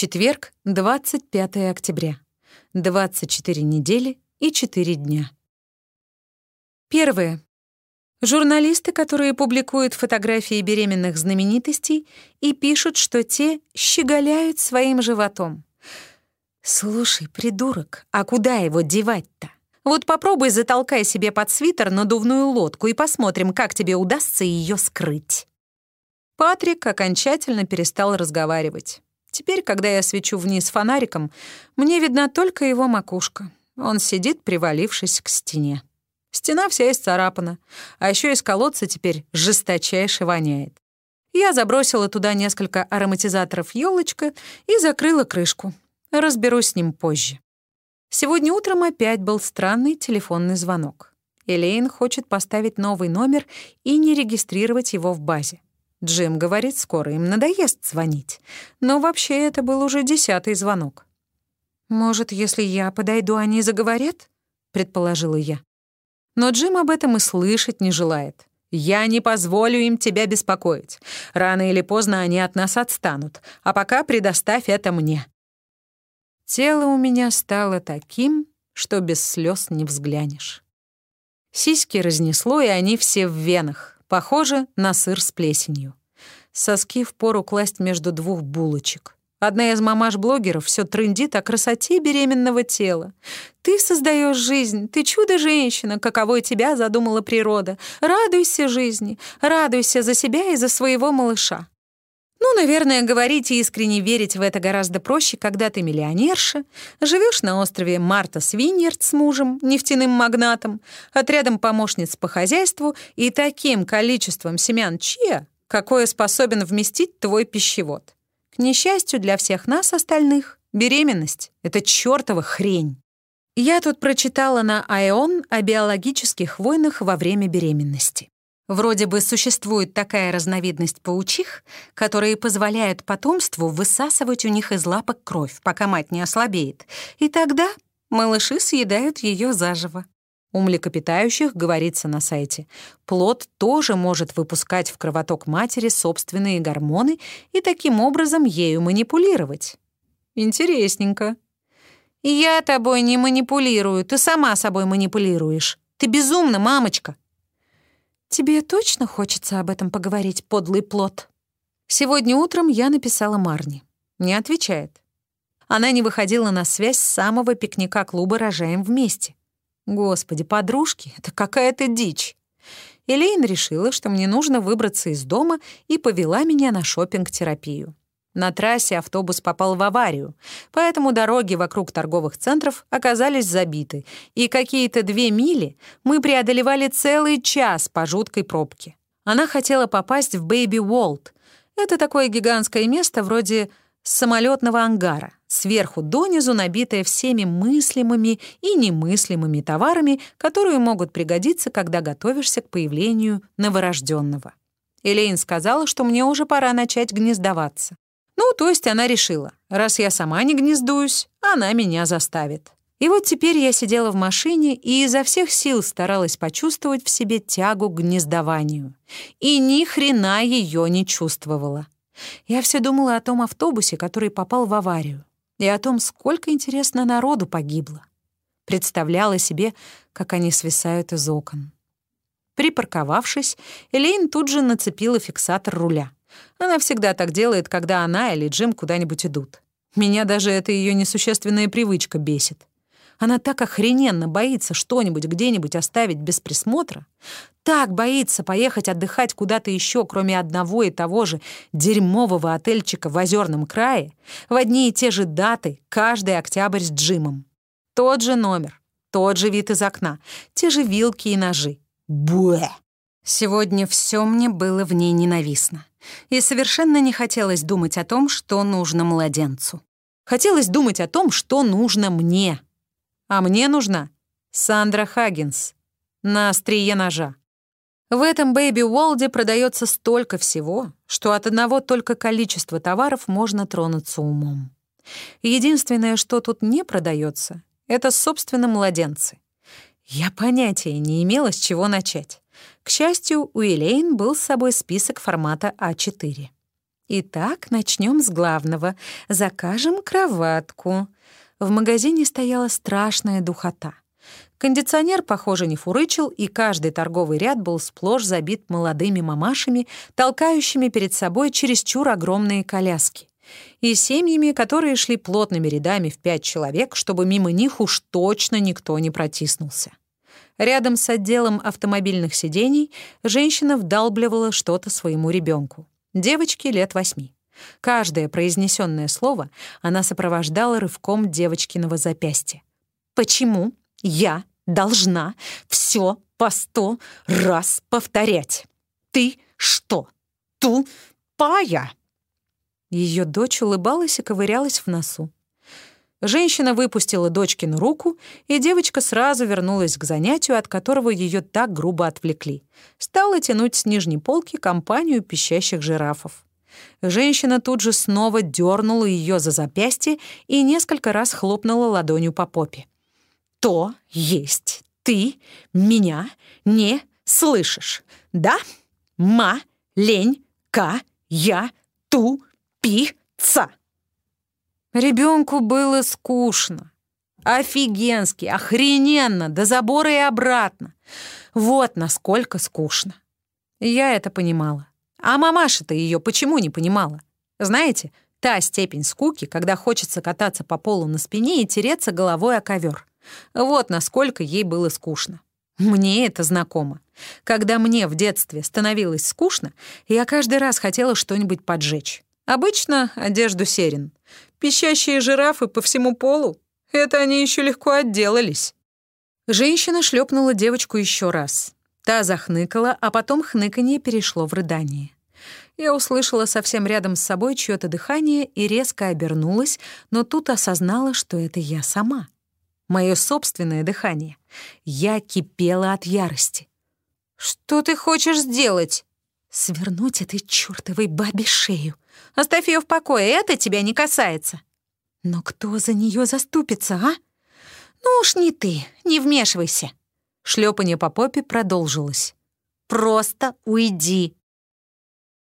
Четверг, 25 октября. 24 недели и 4 дня. Первое. Журналисты, которые публикуют фотографии беременных знаменитостей и пишут, что те щеголяют своим животом. Слушай, придурок, а куда его девать-то? Вот попробуй затолкай себе под свитер надувную лодку и посмотрим, как тебе удастся ее скрыть. Патрик окончательно перестал разговаривать. Теперь, когда я свечу вниз фонариком, мне видна только его макушка. Он сидит, привалившись к стене. Стена вся исцарапана, а еще из колодца теперь жесточайше воняет. Я забросила туда несколько ароматизаторов елочка и закрыла крышку. Разберусь с ним позже. Сегодня утром опять был странный телефонный звонок. Элейн хочет поставить новый номер и не регистрировать его в базе. Джим говорит, скоро им надоест звонить. Но вообще это был уже десятый звонок. «Может, если я подойду, они заговорят?» — предположила я. Но Джим об этом и слышать не желает. «Я не позволю им тебя беспокоить. Рано или поздно они от нас отстанут. А пока предоставь это мне. Тело у меня стало таким, что без слез не взглянешь. Сиськи разнесло, и они все в венах, похоже на сыр с плесенью. Соски впору класть между двух булочек. Одна из мамаш-блогеров все трындит о красоте беременного тела. «Ты создаешь жизнь, ты чудо-женщина, каковой тебя задумала природа. Радуйся жизни, радуйся за себя и за своего малыша. Ну, наверное, говорить и искренне верить в это гораздо проще, когда ты миллионерша, живешь на острове Марта Свиньерд с мужем, нефтяным магнатом, отрядом помощниц по хозяйству и таким количеством семян чья, какое способен вместить твой пищевод. К несчастью для всех нас остальных, беременность — это чёртова хрень. Я тут прочитала на Айон о биологических войнах во время беременности. Вроде бы существует такая разновидность паучих, которые позволяют потомству высасывать у них из лапок кровь, пока мать не ослабеет, и тогда малыши съедают ее заживо. У млекопитающих, говорится на сайте, плод тоже может выпускать в кровоток матери собственные гормоны и таким образом ею манипулировать. Интересненько. «Я тобой не манипулирую, ты сама собой манипулируешь. Ты безумна, мамочка!» «Тебе точно хочется об этом поговорить, подлый плод?» Сегодня утром я написала Марни. Не отвечает. Она не выходила на связь с самого пикника клуба «Рожаем вместе». Господи, подружки, это какая-то дичь. Элейн решила, что мне нужно выбраться из дома и повела меня на шопинг терапию на трассе автобус попал в аварию, поэтому дороги вокруг торговых центров оказались забиты, и какие-то две мили мы преодолевали целый час по жуткой пробке. Она хотела попасть в Baby World. Это такое гигантское место вроде самолетного ангара, сверху донизу набитое всеми мыслимыми и немыслимыми товарами, которые могут пригодиться, когда готовишься к появлению новорожденного. Элейн сказала, что мне уже пора начать гнездоваться. Ну, то есть она решила, раз я сама не гнездуюсь, она меня заставит. И вот теперь я сидела в машине и изо всех сил старалась почувствовать в себе тягу к гнездованию. И ни хрена ее не чувствовала. Я все думала о том автобусе, который попал в аварию, и о том, сколько, интересно, народу погибло. Представляла себе, как они свисают из окон. Припарковавшись, Элейн тут же нацепила фиксатор руля — она всегда так делает, когда она или Джим куда-нибудь идут. Меня даже эта ее несущественная привычка бесит. Она так охрененно боится что-нибудь где-нибудь оставить без присмотра, так боится поехать отдыхать куда-то еще, кроме одного и того же дерьмового отельчика в Озерном крае, в одни и те же даты, каждый октябрь с Джимом. Тот же номер, тот же вид из окна, те же вилки и ножи. Буэ! Сегодня все мне было в ней ненавистно. И совершенно не хотелось думать о том, что нужно младенцу. Хотелось думать о том, что нужно мне. А мне нужна Сандра Хаггинс на острие ножа. В этом Бэйби Уолде продается столько всего, что от одного только количества товаров можно тронуться умом. Единственное, что тут не продается, это, собственно, младенцы. Я понятия не имела, с чего начать. К счастью, у Элейн был с собой список формата А4. Итак, начнем с главного. Закажем кроватку. В магазине стояла страшная духота. Кондиционер, похоже, не фурычил, и каждый торговый ряд был сплошь забит молодыми мамашами, толкающими перед собой чересчур огромные коляски. И семьями, которые шли плотными рядами в пять человек, чтобы мимо них уж точно никто не протиснулся. Рядом с отделом автомобильных сидений женщина вдалбливала что-то своему ребенку. Девочке лет восьми. Каждое произнесенное слово она сопровождала рывком девочкиного запястья. «Почему я должна все по сто раз повторять. Ты что, тупая?» Ее дочь улыбалась и ковырялась в носу. Женщина выпустила дочкину руку, и девочка сразу вернулась к занятию, от которого ее так грубо отвлекли. Стала тянуть с нижней полки компанию пищащих жирафов. Женщина тут же снова дернула ее за запястье и несколько раз хлопнула ладонью по попе то есть ты меня не слышишь, да? Ма, Ребенку было скучно. Офигенски, охрененно, до забора и обратно. Вот насколько скучно. Я это понимала. А мамаша-то ее почему не понимала? Знаете, та степень скуки, когда хочется кататься по полу на спине и тереться головой о ковер. Вот насколько ей было скучно. Мне это знакомо. Когда мне в детстве становилось скучно, я каждый раз хотела что-нибудь поджечь. Обычно одежду серин. Пищащие жирафы по всему полу. Это они еще легко отделались. Женщина шлепнула девочку еще раз. Та захныкала, а потом хныканье перешло в рыдание. Я услышала совсем рядом с собой чьё-то дыхание и резко обернулась, но тут осознала, что это я сама мое собственное дыхание. Я кипела от ярости. «Что ты хочешь сделать?» «Свернуть этой чёртовой бабе шею. Оставь ее в покое, это тебя не касается». «Но кто за нее заступится, а?» «Ну уж не ты, не вмешивайся». Шлепанье по попе продолжилось. «Просто уйди».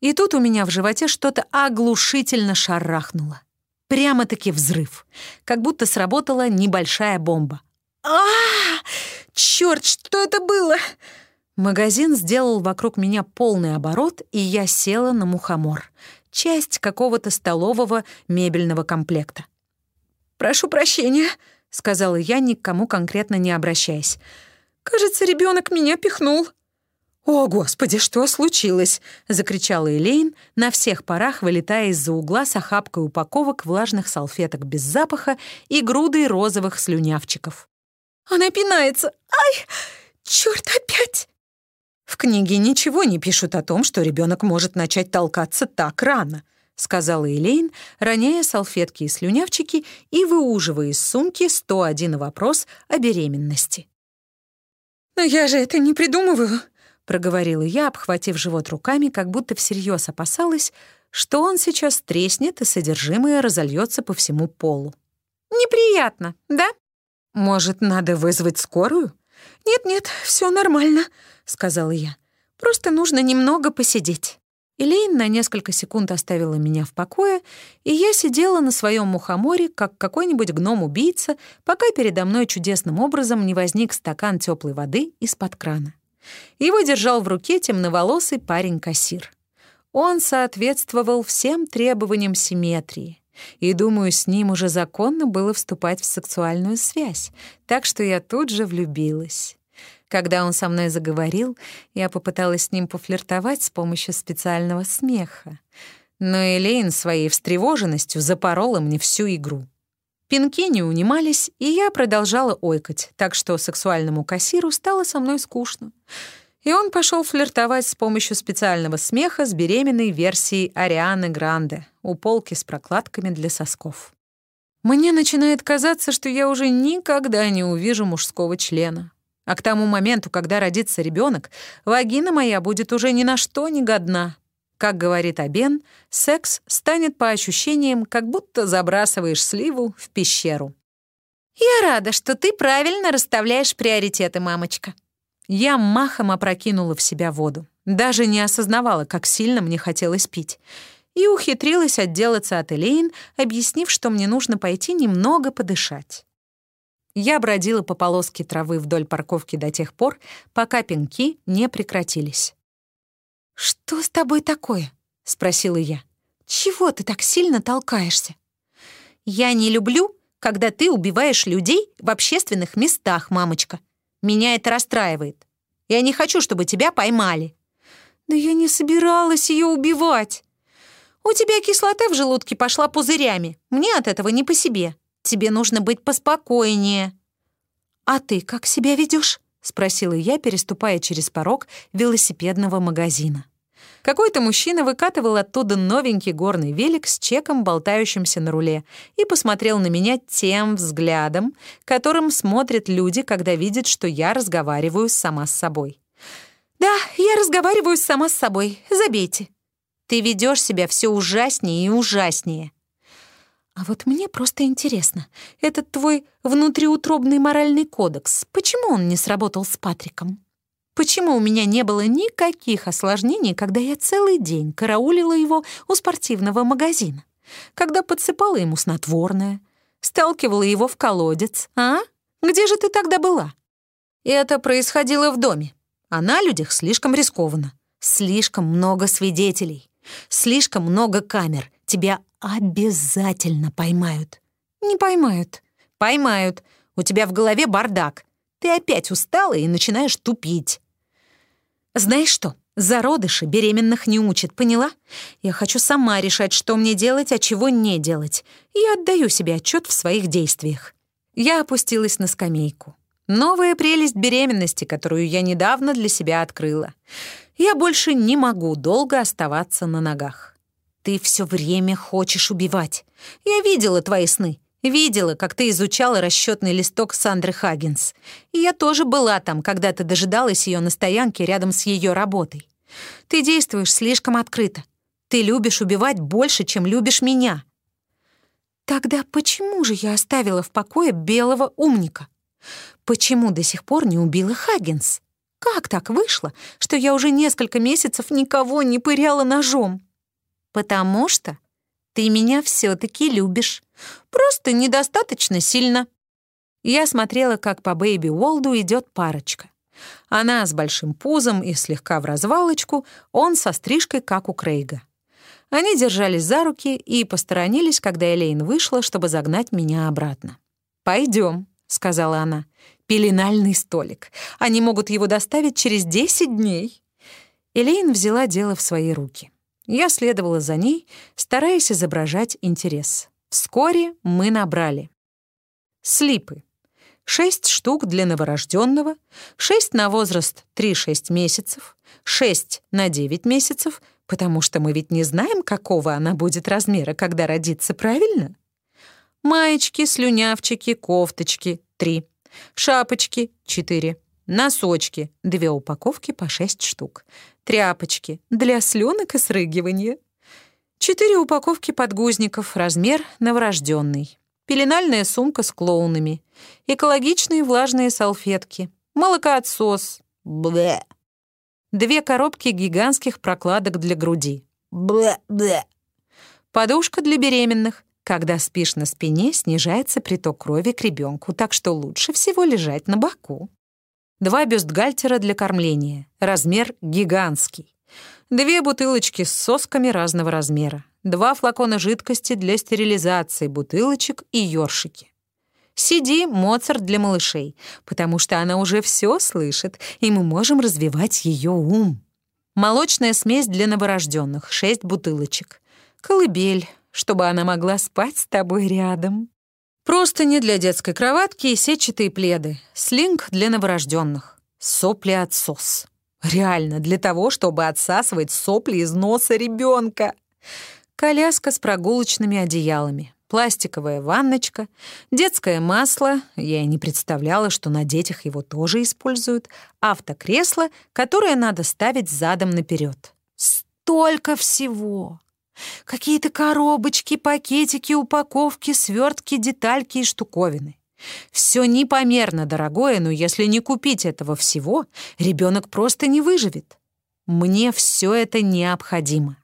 И тут у меня в животе что-то оглушительно шарахнуло. Прямо-таки взрыв. Как будто сработала небольшая бомба. а Черт, что это было?» Магазин сделал вокруг меня полный оборот, и я села на мухомор. Часть какого-то столового мебельного комплекта. «Прошу прощения», — сказала я, никому конкретно не обращаясь. «Кажется, ребенок меня пихнул». «О, Господи, что случилось?» — закричала Элейн, на всех парах вылетая из-за угла с охапкой упаковок влажных салфеток без запаха и грудой розовых слюнявчиков. «Она пинается! Ай! Чёрт, опять!» «В книге ничего не пишут о том, что ребенок может начать толкаться так рано», — сказала Элейн, роняя салфетки и слюнявчики и выуживая из сумки 101 вопрос о беременности. «Но я же это не придумываю», — проговорила я, обхватив живот руками, как будто всерьез опасалась, что он сейчас треснет и содержимое разольется по всему полу. «Неприятно, да?» «Может, надо вызвать скорую?» «Нет-нет, все нормально», — сказала я. «Просто нужно немного посидеть». Элейн на несколько секунд оставила меня в покое, и я сидела на своем мухоморе, как какой-нибудь гном-убийца, пока передо мной чудесным образом не возник стакан теплой воды из-под крана. Его держал в руке темноволосый парень-кассир. Он соответствовал всем требованиям симметрии. И, думаю, с ним уже законно было вступать в сексуальную связь, так что я тут же влюбилась. Когда он со мной заговорил, я попыталась с ним пофлиртовать с помощью специального смеха. Но Элейн своей встревоженностью запорола мне всю игру. Пинки не унимались, и я продолжала ойкать, так что сексуальному кассиру стало со мной скучно. И он пошел флиртовать с помощью специального смеха с беременной версией Арианы Гранде у полки с прокладками для сосков. Мне начинает казаться, что я уже никогда не увижу мужского члена. А к тому моменту, когда родится ребенок, вагина моя будет уже ни на что не годна. Как говорит Абен, секс станет по ощущениям, как будто забрасываешь сливу в пещеру. «Я рада, что ты правильно расставляешь приоритеты, мамочка». Я махом опрокинула в себя воду. Даже не осознавала, как сильно мне хотелось пить. и ухитрилась отделаться от Элейн, объяснив, что мне нужно пойти немного подышать. Я бродила по полоске травы вдоль парковки до тех пор, пока пинки не прекратились. «Что с тобой такое?» — спросила я. «Чего ты так сильно толкаешься?» «Я не люблю, когда ты убиваешь людей в общественных местах, мамочка. Меня это расстраивает. Я не хочу, чтобы тебя поймали». «Да я не собиралась ее убивать. У тебя кислота в желудке пошла пузырями. Мне от этого не по себе. Тебе нужно быть поспокойнее». «А ты как себя ведешь? спросила я, переступая через порог велосипедного магазина. Какой-то мужчина выкатывал оттуда новенький горный велик с чеком, болтающимся на руле, и посмотрел на меня тем взглядом, которым смотрят люди, когда видят, что я разговариваю сама с собой. «Да, я разговариваю сама с собой. Забейте. Ты ведешь себя все ужаснее и ужаснее». А вот мне просто интересно, этот твой внутриутробный моральный кодекс, почему он не сработал с Патриком? Почему у меня не было никаких осложнений, когда я целый день караулила его у спортивного магазина? Когда подсыпала ему снотворное, сталкивала его в колодец, а? Где же ты тогда была? Это происходило в доме, а на людях слишком рискованно. Слишком много свидетелей, слишком много камер. Тебя обязательно поймают. Не поймают. Поймают. У тебя в голове бардак. Ты опять устала и начинаешь тупить. Знаешь что? Зародыши беременных не учат, поняла? Я хочу сама решать, что мне делать, а чего не делать. Я отдаю себе отчет в своих действиях. Я опустилась на скамейку. Новая прелесть беременности, которую я недавно для себя открыла. Я больше не могу долго оставаться на ногах. Ты все время хочешь убивать. Я видела твои сны. Видела, как ты изучала расчетный листок Сандры Хаггинс. И я тоже была там, когда ты дожидалась ее на стоянке рядом с ее работой. Ты действуешь слишком открыто. Ты любишь убивать больше, чем любишь меня. Тогда почему же я оставила в покое белого умника? Почему до сих пор не убила Хаггинс? Как так вышло, что я уже несколько месяцев никого не пыряла ножом? Потому что ты меня все-таки любишь. Просто недостаточно сильно». Я смотрела, как по Бэйби Уолду идет парочка. Она с большим пузом и слегка в развалочку, он со стрижкой, как у Крейга. Они держались за руки и посторонились, когда Элейн вышла, чтобы загнать меня обратно. Пойдем, сказала она. «Пеленальный столик. Они могут его доставить через 10 дней». Элейн взяла дело в свои руки. Я следовала за ней, стараясь изображать интерес. Вскоре мы набрали. Слипы. шесть штук для новорожденного, шесть на возраст 3-6 месяцев, шесть на 9 месяцев, потому что мы ведь не знаем, какого она будет размера, когда родится, правильно? Маечки, слюнявчики, кофточки — 3. Шапочки — 4. Носочки — две упаковки по 6 штук тряпочки для слюнок и срыгивания, четыре упаковки подгузников, размер новорожденный, пеленальная сумка с клоунами, экологичные влажные салфетки, молокоотсос, блэ, две коробки гигантских прокладок для груди, блэ-блэ, подушка для беременных, когда спишь на спине, снижается приток крови к ребенку, так что лучше всего лежать на боку. Два бюстгальтера для кормления. Размер гигантский. Две бутылочки с сосками разного размера. Два флакона жидкости для стерилизации бутылочек и ёршики. Сиди, Моцарт для малышей, потому что она уже все слышит, и мы можем развивать ее ум. Молочная смесь для новорожденных, шесть бутылочек. Колыбель, чтобы она могла спать с тобой рядом. Просто не для детской кроватки и сетчатые пледы. Слинг для новорожденных. Сопли-отсос. Реально, для того, чтобы отсасывать сопли из носа ребенка. Коляска с прогулочными одеялами. Пластиковая ванночка, детское масло, я и не представляла, что на детях его тоже используют, автокресло, которое надо ставить задом наперед. Столько всего! Какие-то коробочки, пакетики, упаковки, свертки, детальки и штуковины. Все непомерно дорогое, но если не купить этого всего, ребенок просто не выживет. Мне все это необходимо.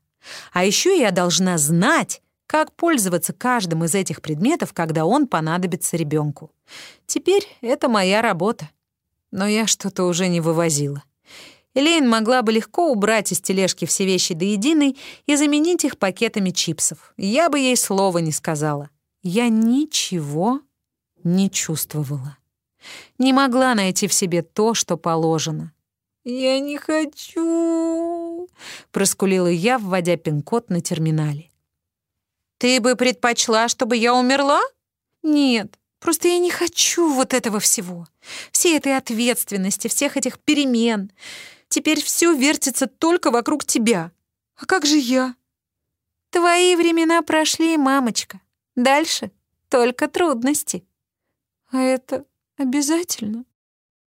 А еще я должна знать, как пользоваться каждым из этих предметов, когда он понадобится ребенку. Теперь это моя работа. Но я что-то уже не вывозила. Элейн могла бы легко убрать из тележки все вещи до единой и заменить их пакетами чипсов. Я бы ей слова не сказала. Я ничего не чувствовала. Не могла найти в себе то, что положено. «Я не хочу», — проскулила я, вводя пин-код на терминале. «Ты бы предпочла, чтобы я умерла?» «Нет, просто я не хочу вот этого всего. Всей этой ответственности, всех этих перемен. Теперь все вертится только вокруг тебя. А как же я?» «Твои времена прошли, мамочка. Дальше только трудности». «А это обязательно?»